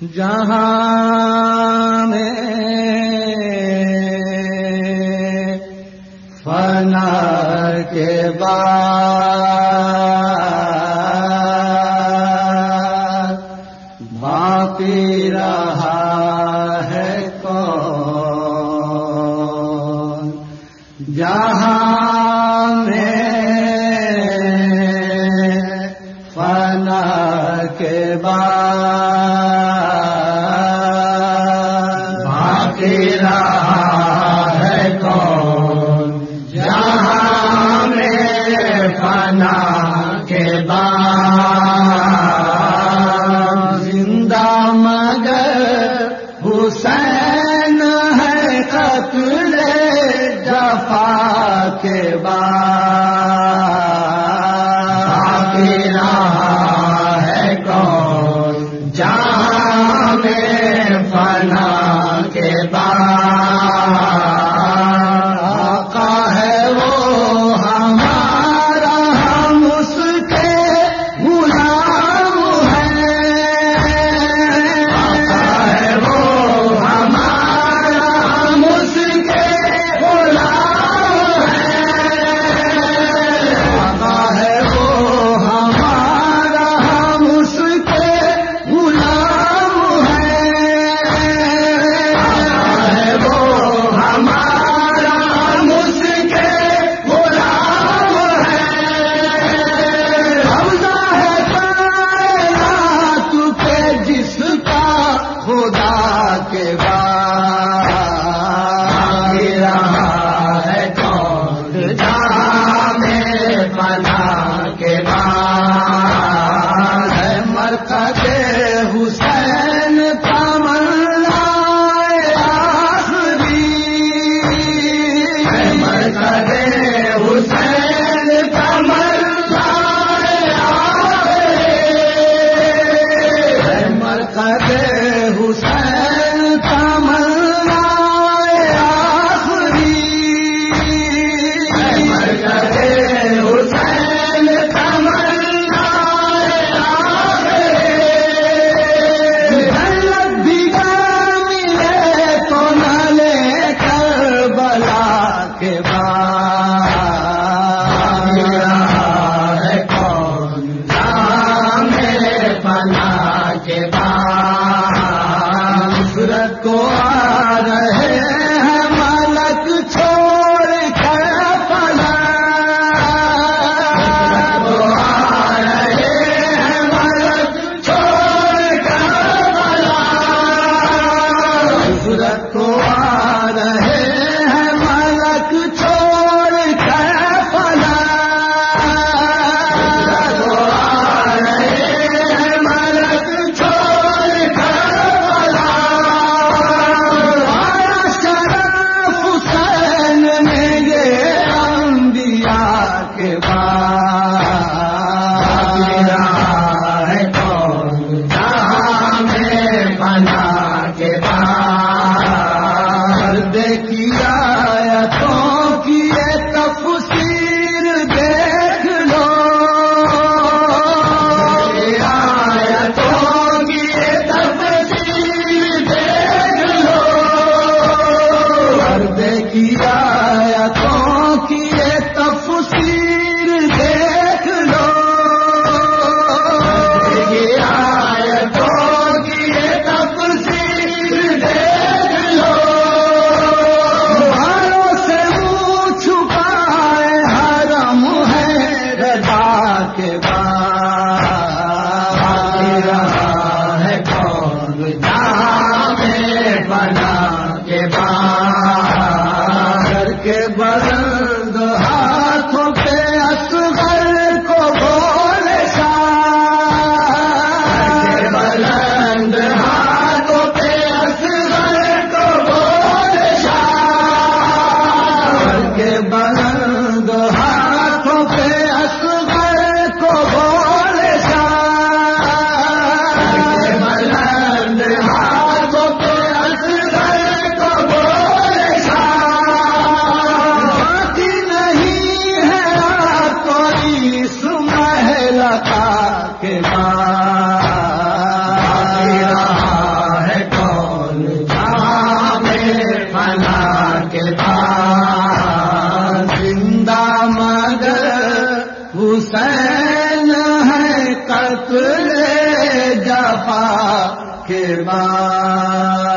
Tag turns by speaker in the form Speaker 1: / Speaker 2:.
Speaker 1: جہاں میں فنا کے بعد باقی رہا ہے کون؟ جہاں میں فنا کے بعد کے بعد کے بعد